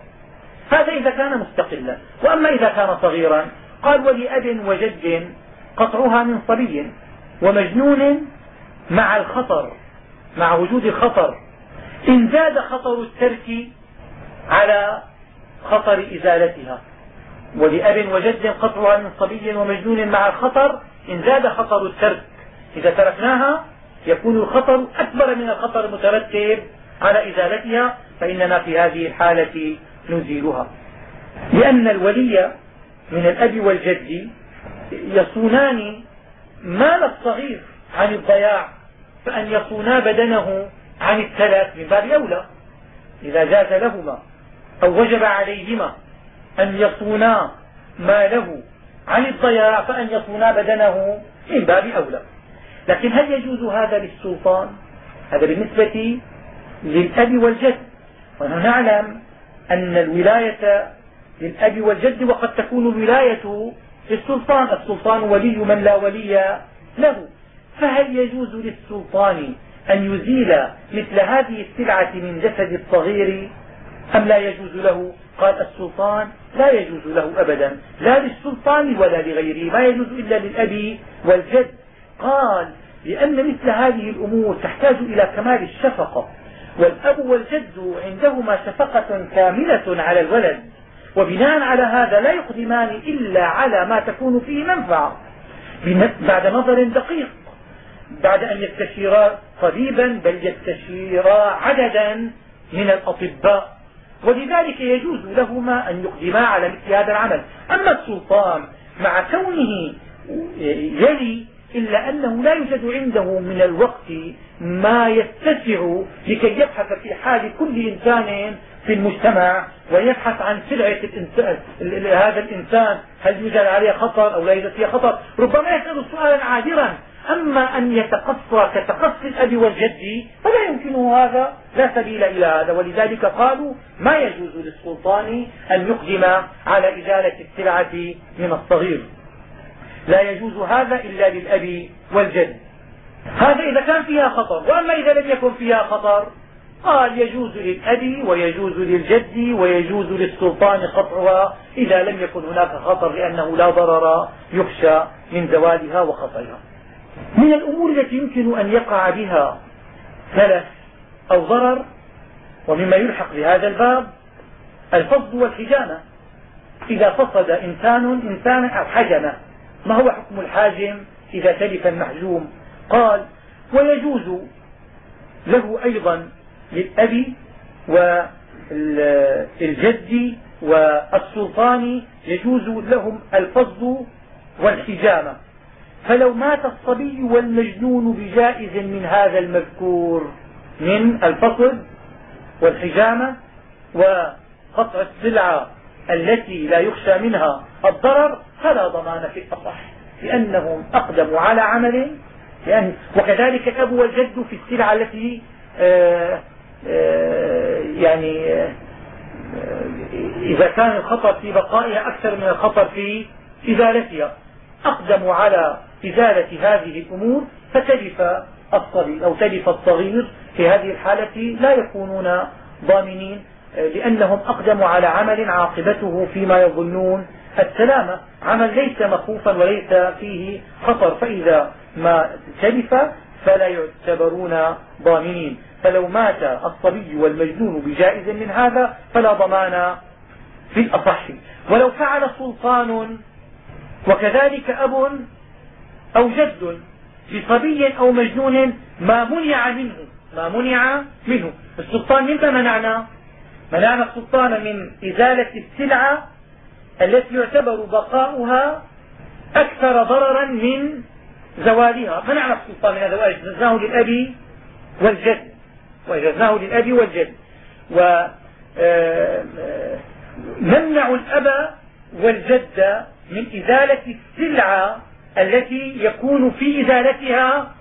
هذا إذا كان مستقلا. وأما إذا كان صغيرا قال ولأب وجد قطعها من صبي ومجنون مع الخطر مع وجود الخطر. إن زاد خطر الترك على خطر إزالتها. ولأب وجد قطعها من صبي ومجنون مع الخطر إن زاد خطر الترك. إذا تركناها يكون الخطر أكبر من الخطر المترتب على إزالتها فإننا في هذه الحالة نزيلها. لأن الولي من الأب والجد يصونان مال الصغير عن الضياع فأن يصونا بدنه عن التلف من باب أولى. إذا جاز لهما أو وجب عليهما أن يصونا ماله عن الضياع فأن يصونا بدنه من باب أولى. لكن هل يجوز هذا للسلطان؟ هذا بالنسبة للأب والجد. ونحن نعلم أن الولاية للأب والجد وقد تكون الولاية للسلطان السلطان ولي من لا ولي له. فهل يجوز للسلطان أن يزيل مثل هذه السلعة من جسد الصغير؟ أم لا يجوز له؟ قال السلطان لا يجوز له أبدا. لا للسلطان ولا لغيره. ما يجوز إلا للأب والجد. قال لأن مثل هذه الأمور تحتاج إلى كمال الشفقة. والأب والجد عندهما شفقة كاملة على الولد وبناء على هذا لا يقدمان إلا على ما تكون فيه منفعة. بعد نظر دقيق بعد أن يستشيرا طبيبا بل يستشيرا عددا من الأطباء. ولذلك يجوز لهما أن يقدما على مثل هذا العمل. أما السلطان مع كونه يلي إلا أنه لا يوجد عنده من الوقت ما يتسع لكي يبحث في حال كل إنسان في المجتمع ويبحث عن سلعة هذا الإنسان هل يوجد عليه خطر أو لا يوجد فيه خطر؟ ربما يسأل سؤالا عابرا. أما أن يتقصى كتقصي الأب والجد فلا يمكنه هذا. لا سبيل إلى هذا. ولذلك قالوا ما يجوز للسلطان أن يقدم على إزالة السلعة من الصغير. لا يجوز هذا إلا للأب والجد. هذا إذا كان فيها خطر وأما إذا لم يكن فيها خطر قال يجوز للأب ويجوز للجد ويجوز للسلطان قطعها إذا لم يكن هناك خطر لأنه لا ضرر يخشى من زوالها وخطرها. من الأمور التي يمكن أن يقع بها تلف أو ضرر ومما يلحق بهذا الباب الفصد والحجامة. إذا فصد إنسان إنسانا أو حجم ما هو حكم الحاجم إذا تلف المحجوم؟ قال ويجوز له أيضا للأب والجد والسلطان يجوز لهم الفصد والحجامة. فلو مات الصبي والمجنون بجائز من هذا المذكور من الفصل والحجامة وقطع السلعة التي لا يخشى منها الضرر فلا ضمان في الأصح لأنهم أقدموا على عمل لأن وكذلك الأب والجد في السلعة التي آآ آآ يعني آآ إذا كان الخطر في بقائها أكثر من الخطر في إزالتها. أقدموا على إزالة هذه الأمور فتلف الصغير أو تلف الصغير في هذه الحالة لا يكونون ضامنين لأنهم أقدموا على عمل عاقبته فيما يظنون السلامة. عمل ليس مخوفا وليس فيه خطر فإذا ما تلف فلا يعتبرون ضامنين. فلو مات الصبي والمجنون بجائز من هذا فلا ضمان في الأصح. ولو فعل سلطان وكذلك أب أو جد بصبي أو مجنون ما منع منه ما منع منه. السلطان مما منعنا؟ منعنا السلطان من إزالة السلعة التي يعتبر بقاؤها أكثر ضررا من زوالها منعنا السلطان من هذا وأجزناه للأب والجد. وأجزناه للأب والجد. ونمنع آه، الأب والجد من إزالة السلعة التي يكون في إزالتها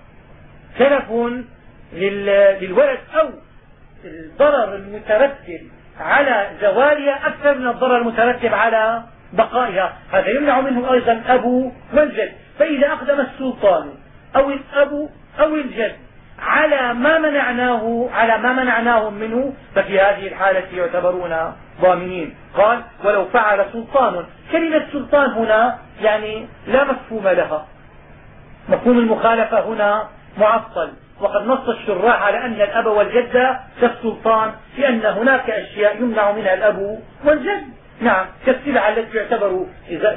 تلف للولد أو الضرر المترتب على زوالها أكثر من الضرر المترتب على بقائها. هذا يمنع منه أيضا الأب والجد. فإذا أقدم السلطان أو الأب أو الجد على ما منعناه على ما منعناهم منه ففي هذه الحالة يعتبرون ضامنين. قال ولو فعل سلطان. كلمة سلطان هنا يعني لا مفهوم لها. مفهوم المخالفة هنا معطل. وقد نص الشراح على أن الأب والجد كالسلطان لأن هناك أشياء يمنع منها الأب والجد. نعم كالسلع التي تعتبر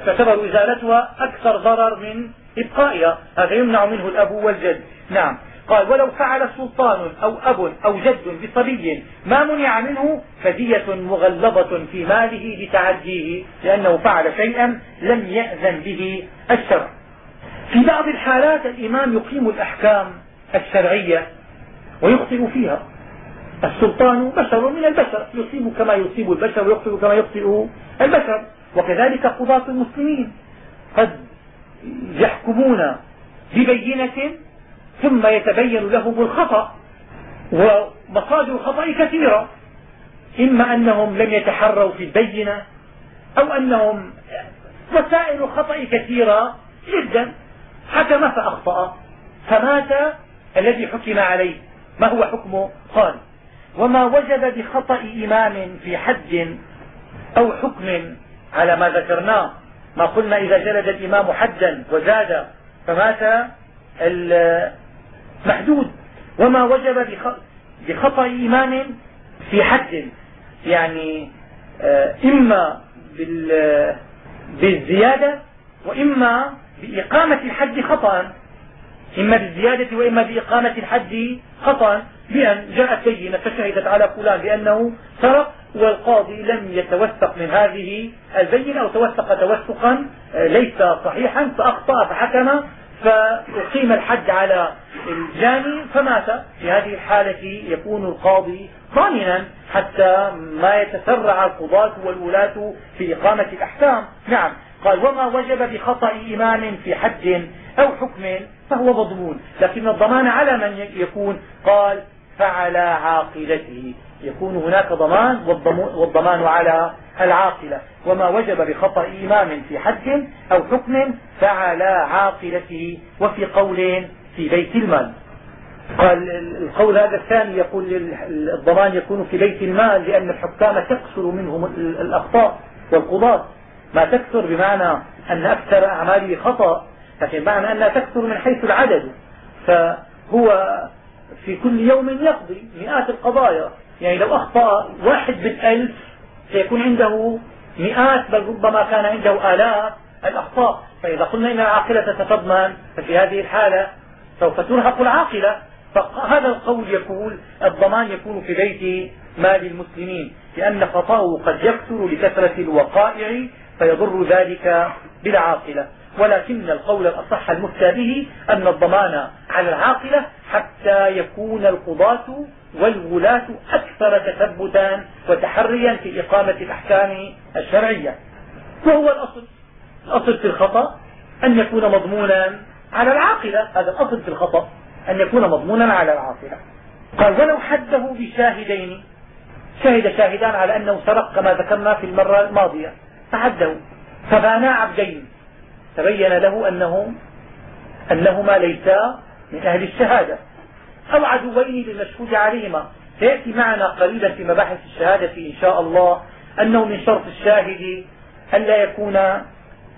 تعتبر إزالتها أكثر ضرر من إبقائها. هذا يمنع منه الأب والجد. نعم. قال ولو فعل سلطان أو أب أو جد بصبي ما منع منه فدية مغلظة في ماله لتعديه لأنه فعل شيئا لم يأذن به الشرع. في بعض الحالات الإمام يقيم الأحكام الشرعية ويخطئ فيها. السلطان بشر من البشر يصيب كما يصيب البشر ويخطئ كما يخطئ البشر. وكذلك قضاة المسلمين قد يحكمون ببينة ثم يتبين لهم الخطأ ومصادر الخطأ كثيرة. إما أنهم لم يتحروا في البينة أو أنهم وسائل الخطأ كثيرة جدا. حكم فأخطأ فمات الذي حكم عليه. ما هو حكمه قال؟ وما وجب بخطأ إمام في حد أو حكم على ما ذكرناه. ما قلنا إذا جلد الإمام حدا وزاد فمات المحدود. وما وجب بخطأ إمام في حد يعني آه، إما بالزيادة وإما بإقامة الحد خطأ. إما بالزيادة وإما بإقامة الحد خطأ. بأن جاءت بينة فشهدت على فلان بأنه سرق والقاضي لم يتوثق من هذه البينة أو توثق توثقا آه، ليس صحيحا فأخطأ فحكم فأقيم الحد على الجاني فمات. في هذه الحالة يكون القاضي ضامنا حتى ما يتسرع القضاة والولاة في إقامة الأحكام. نعم. قال وما وجب بخطأ إمام في حد أو حكم فهو مضمون. لكن الضمان على من يكون؟ قال فعلى عاقلته يكون هناك ضمان والضمان على العاقلة. وما وجب بخطأ إمام في حد أو حكم فعلى عاقلته وفي قول في بيت المال. قال القول هذا الثاني يقول الضمان يكون في بيت المال لأن الحكام تكثر منهم الأخطاء والقضاة. ما تكثر بمعنى أن أكثر أعماله خطأ لكن معنى أنها تكثر من حيث العدد. فهو في كل يوم يقضي مئات القضايا. يعني لو أخطأ واحد بالألف سيكون عنده مئات بل ربما كان عنده آلاف الأخطاء. فإذا قلنا إن العاقلة تتضمن ففي هذه الحالة سوف ترهق العاقلة. فهذا القول يقول الضمان يكون في بيت مال المسلمين لأن خطأه قد يكثر لكثرة الوقائع فيضر ذلك بالعاقلة. ولكن القول الأصح المفتى به أن الضمان على العاقلة حتى يكون القضاة والولاة أكثر تثبتا وتحريا في إقامة الأحكام الشرعية. وهو الأصل. الأصل في الخطأ أن يكون مضمونا على العاقلة. هذا الأصل في الخطأ. أن يكون مضمونا على العاقلة. قال ولو حده بشاهدين. شهد شاهدان على أنه سرق كما ذكرنا في المرة الماضية. فحده. فبانا عبدين. تبين له أنه أنهما ليسا من أهل الشهادة. أو عدوين للمشهود عليهما. سيأتي معنا قريبا في مباحث الشهادة إن شاء الله أنه من شرط الشاهد ألا يكون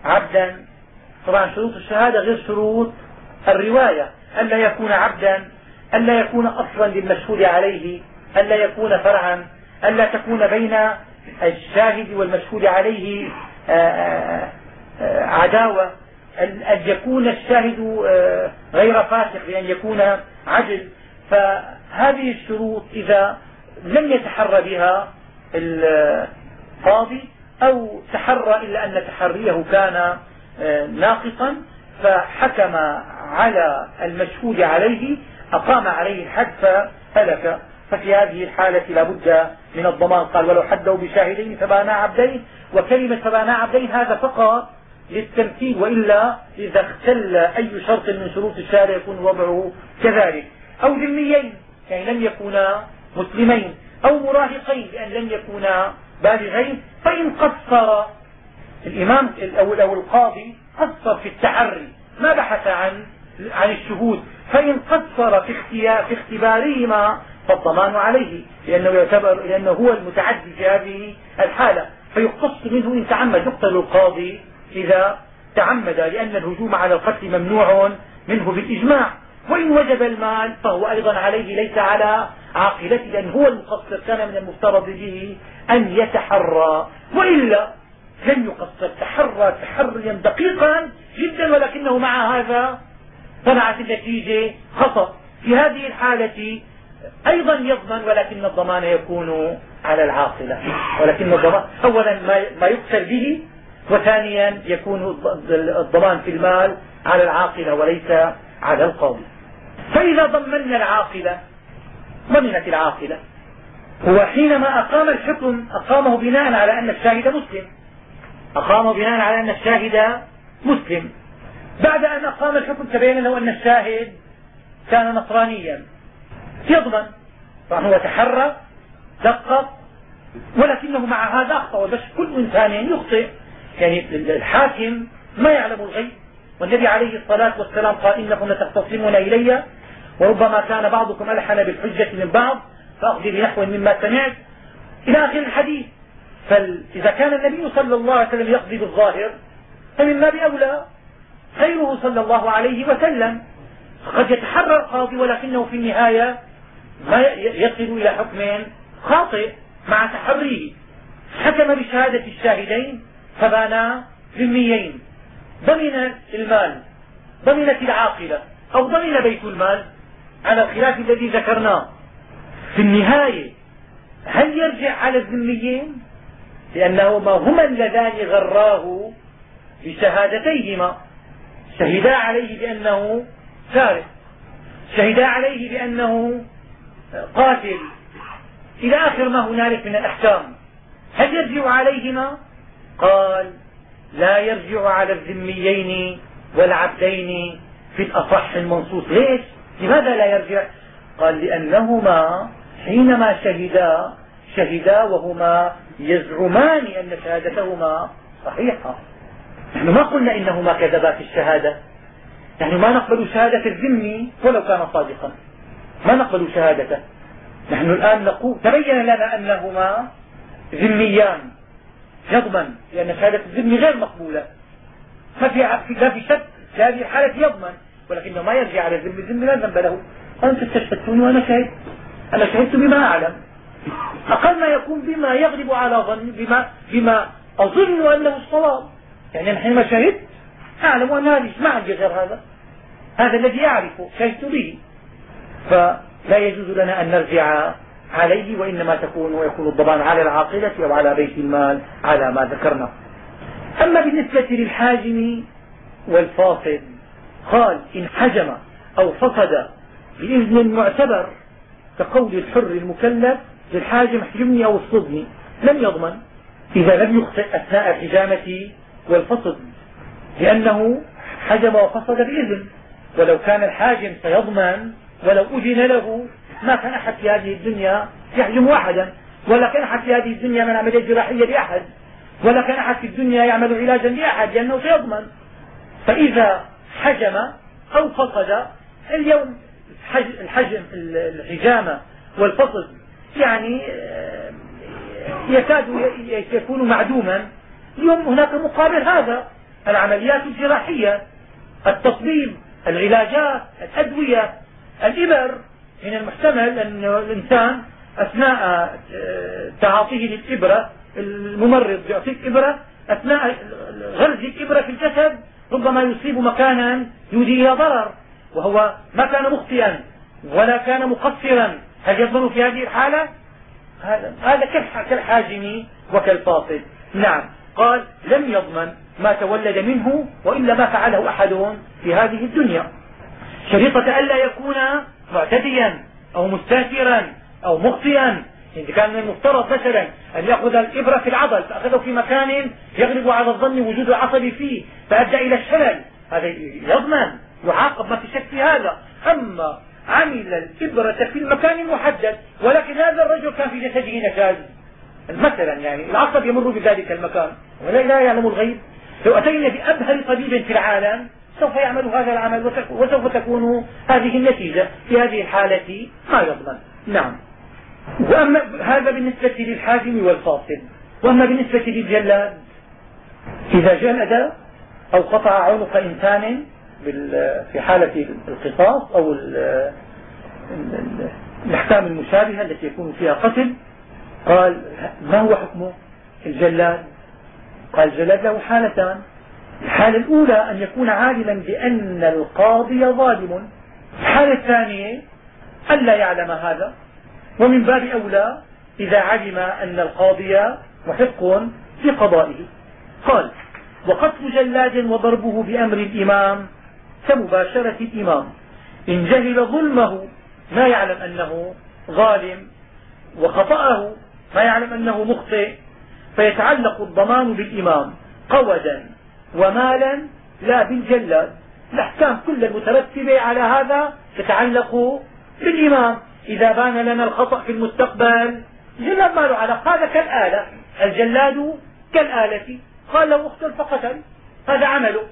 عبدا. طبعا شروط الشهادة غير شروط الرواية. ألا يكون عبدا ألا يكون أصلا للمشهود عليه ألا يكون فرعا ألا تكون بين الشاهد والمشهود عليه آآ آه، آآ آه، عداوة أن يكون الشاهد غير فاسق بأن يكون عدل. فهذه الشروط إذا لم يتحرى بها القاضي أو تحرى إلا أن تحريه كان ناقصا فحكم على المشهود عليه أقام عليه الحد فهلك. ففي هذه الحالة لا بد من الضمان. قال ولو حده بشاهدين فبانا عبدين. وكلمة فبانا عبدين هذا فقط للتمثيل وإلا إذا اختل أي شرط من شروط الشارع يكون وضعه كذلك. أو ذميين يعني لم يكونا مسلمين. أو مراهقين لأن لم يكونا بالغين. فإن قصر الإمام أو القاضي قصر في التعري. ما بحث عن عن الشهود. فإن قصر في في اختبارهما فالضمان عليه لأنه يعتبر لأنه هو المتعدي في هذه الحالة. فيقتص منه إن تعمد يقتل القاضي إذا تعمد لأن الهجوم على القتل ممنوع منه بالإجماع. وإن وجب المال فهو أيضا عليه ليس على عاقلته لأن هو المقصر كان من المفترض به أن يتحرى. وإلا لم يقصر. تحرى تحريا دقيقا جدا ولكنه مع هذا طلعت النتيجة خطأ. في هذه الحالة أيضا يضمن ولكن الضمان يكون على العاقلة. ولكن الضمان أولا ما يقتل به وثانيا يكون الضمان في المال على العاقلة وليس على القاضي فإذا ضمنا العاقلة ضمنت العاقلة هو حينما أقام الحكم أقامه بناء على أن الشاهد مسلم. أقامه بناء على أن الشاهد مسلم. بعد أن أقام الحكم تبين له أن الشاهد كان نصرانيا. يضمن طبعا هو تحرى دقق ولكنه مع هذا أخطأ. بس كل إنسان يخطئ. يعني الحاكم ما يعلم الغيب. والنبي عليه الصلاة والسلام قال إنكم لتختصمون إلي وربما كان بعضكم ألحن بالحجة من بعض فأخذ بنحو مما سمعت. إلى آخر الحديث فإذا كان النبي صلى الله عليه وسلم يقضي بالظاهر فمن باب أولى غيره صلى الله عليه وسلم. قد يتحرى القاضي ولكنه في النهاية ما يصل إلى حكم خاطئ مع تحريه. حكم بشهادة الشاهدين فبانا ذميين. ضمن المال ضمنت العاقلة أو ضمن بيت المال على الخلاف الذي ذكرناه. في النهاية هل يرجع على الذميين؟ لأنهما هما اللذان غراه بشهادتيهما. شهدا عليه بأنه سارق شهدا عليه بأنه قاتل. إلى آخر ما هنالك من الأحكام. هل يرجع عليهما؟ قال لا يرجع على الذميين والعبدين في الأصح المنصوص. ليش؟ لماذا لا يرجع؟ قال لأنهما حينما شهدا شهدا وهما يزعمان أن شهادتهما صحيحة. نحن ما قلنا إنهما كذبا في الشهادة. نحن ما نقبل شهادة الذمي ولو كان صادقا. ما نقبل شهادته. نحن الآن نقول تبين لنا أنهما ذميان. يضمن لأن شهادة الذمي غير مقبولة. ما في لا في شك في هذه الحالة يضمن ولكنه ما يرجع على الذمي الذمي لا ذنب له. أنت استشهدتني وأنا شهدت. أنا شهدت بما أعلم. أقل ما يكون بما يغلب على ظني بما, بما أظن أنه الصواب. يعني حينما شهدت أعلم أن هذه ما عندي غير هذا. هذا الذي أعرفه شهدت به. فلا يجوز لنا أن نرجع عليه وإنما تكون ويكون الضمان على العاقلة أو على بيت المال على ما ذكرنا. أما بالنسبة للحاجم والفاصل قال إن حجم أو فصد بإذن معتبر كقول الحر المكلف للحاجم احجمني أو اصطدني. لم يضمن إذا لم يخطئ أثناء الحجامة والفصد لأنه حجم وفصد بإذن. ولو كان الحاجم سيضمن ولو أذن له ما كان أحد في هذه الدنيا يحجم واحدا ولا كان أحد في هذه الدنيا من عملية جراحية لأحد ولا كان أحد في الدنيا يعمل علاجا لأحد لأنه سيضمن. فإذا حجم أو فصد اليوم الحجم الحجامة والفصل يعني آه، يكاد يكون معدوما. اليوم هناك مقابل هذا العمليات الجراحية التصبيب العلاجات الأدوية الإبر. من المحتمل أن الإنسان أثناء آه، تعاطيه للإبرة الممرض يعطيك إبرة أثناء غرز الإبرة في الجسد ربما يصيب مكانا إلى ضرر وهو ما كان مخطئا ولا كان مقصرا. هل يضمن في هذه الحالة؟ هذا كالحاجم وكالفاصل نعم. قال لم يضمن ما تولد منه وإلا ما فعله أحد في هذه الدنيا. شريطة ألا يكون معتديا أو مستاثرا أو مخطئا. إذا كان من المفترض مثلا أن يأخذ الإبرة في العضل فأخذه في مكان يغلب على الظن وجود العصب فيه فأدى إلى الشلل. هذا يضمن يعاقب ما في شك في هذا. أما عمل الإبرة في المكان المحدد ولكن هذا الرجل كان في جسده نجاز مثلا يعني العصب يمر بذلك المكان ولا لا يعلم الغيب. لو أتينا بأبهل طبيب في العالم سوف يعمل هذا العمل وسوف تكون هذه النتيجة في هذه الحالة ما يضمن. نعم. وأما هذا بالنسبة للحاكم والفاصل. وأما بالنسبة للجلاد إذا جلد أو قطع عنق إنسان في حالة القصاص أو الأحكام المشابهة التي يكون فيها قتل قال ما هو حكمه؟ الجلاد. قال الجلاد له حالتان. الحالة الأولى أن يكون عالما بأن القاضي ظالم. الحالة الثانية ألا يعلم هذا. ومن باب أولى إذا علم أن القاضي محق في قضائه قال وقتل جلاد وضربه بأمر الإمام كمباشرة الإمام. إن جهل ظلمه ما يعلم أنه ظالم وخطأه ما يعلم أنه مخطئ فيتعلق الضمان بالإمام قودا. ومالا لا بالجلاد. الأحكام كلها المترتبة على هذا تتعلق بالإمام. إذا بان لنا الخطأ في المستقبل جلاد ما له علاقة. هذا كالآلة. الجلاد كالآلة. قال له اقتل فقتل. هذا عمله.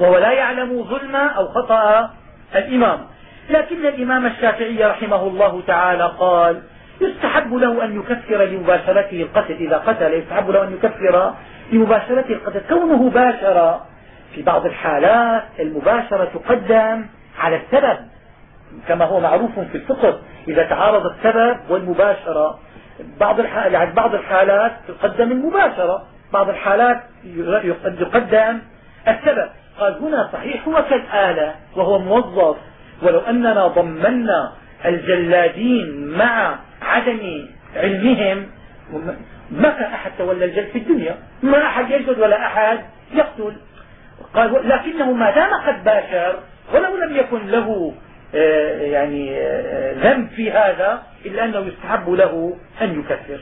وهو لا يعلم ظلم أو خطأ الإمام. لكن الإمام الشافعي رحمه الله تعالى قال يستحب له أن يكفر لمباشرته القتل. إذا قتل يستحب له أن يكفر لمباشرته القتل كونه باشر في بعض الحالات المباشرة تقدم على السبب كما هو معروف في الفقه إذا تعارض السبب والمباشرة. بعض يعني بعض الحالات تقدم المباشرة بعض الحالات يقدم السبب. قال هنا صحيح هو كالآلة وهو موظف. ولو أننا ضمنا الجلادين مع عدم علمهم كان أحد تولى الجلد في الدنيا؟ ما أحد يجلد ولا أحد يقتل. قال لكنه ما دام قد باشر ولو لم يكن له آه، يعني آه، ذنب في هذا إلا أنه يستحب له أن يكفر.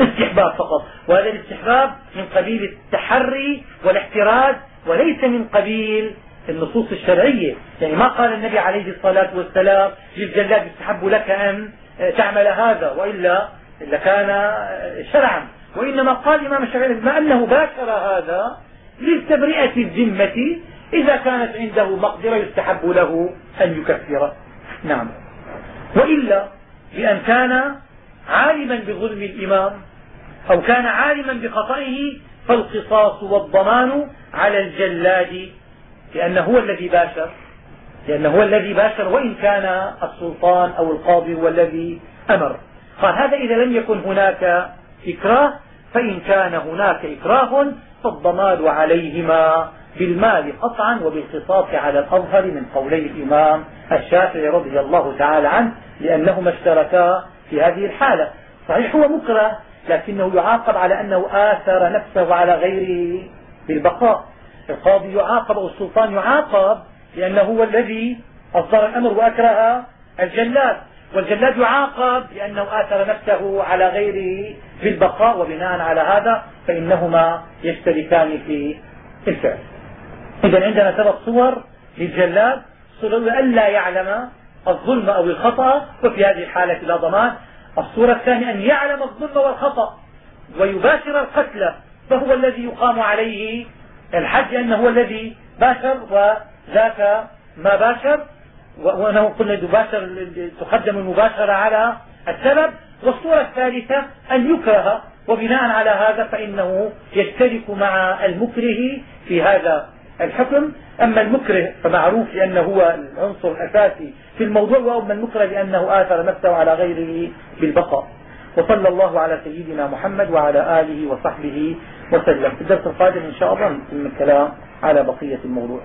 استحباب فقط. وهذا الاستحباب من قبيل التحري والاحتراز وليس من قبيل النصوص الشرعية. يعني ما قال النبي عليه الصلاة والسلام للجلاد يستحب لك أن تعمل هذا وإلا لكان شرعا. وإنما قال الإمام الشافعي بما أنه باشر هذا لتبرئة الذمة إذا كانت عنده مقدرة يستحب له أن يكفر نعم. وإلا بأن كان عالما بظلم الإمام أو كان عالما بخطئه فالقصاص والضمان على الجلاد لأنه هو الذي باشر. لأنه هو الذي باشر وإن كان السلطان أو القاضي هو الذي أمر. قال هذا إذا لم يكن هناك إكراه فإن كان هناك إكراه فالضمان عليهما بالمال قطعا وبالقصاص على الأظهر من قولي الإمام الشافعي رضي الله تعالى عنه لأنهما اشتركا في هذه الحالة. صحيح هو مكره لكنه يعاقب على أنه آثر نفسه على غيره بالبقاء القاضي يعاقب أو السلطان يعاقب لأنه هو الذي أصدر الأمر وأكره الجلاد. والجلاد يعاقب لأنه آثر نفسه على غيره بالبقاء وبناء على هذا فإنهما يشتركان في الفعل. إذا عندنا ثلاث صور للجلاد صورة ألا يعلم الظلم أو الخطأ وفي هذه الحالة لا ضمان. الصورة الثانية أن يعلم الظلم والخطأ ويباشر القتل فهو الذي يقام عليه الحج أنه هو الذي باشر وذاك ما باشر وأنه قلنا يباشر تقدم المباشرة على السبب والصورة الثالثة أن يكره وبناء على هذا فإنه يشترك مع المكره في هذا الحكم. أما المكره فمعروف لأنه هو العنصر الأساسي في الموضوع وأما المكره لأنه آثر نفسه على غيره بالبقاء. وصلى الله على سيدنا محمد وعلى آله وصحبه وسلم. في الدرس القادم إن شاء الله نتم الكلام على بقية الموضوع.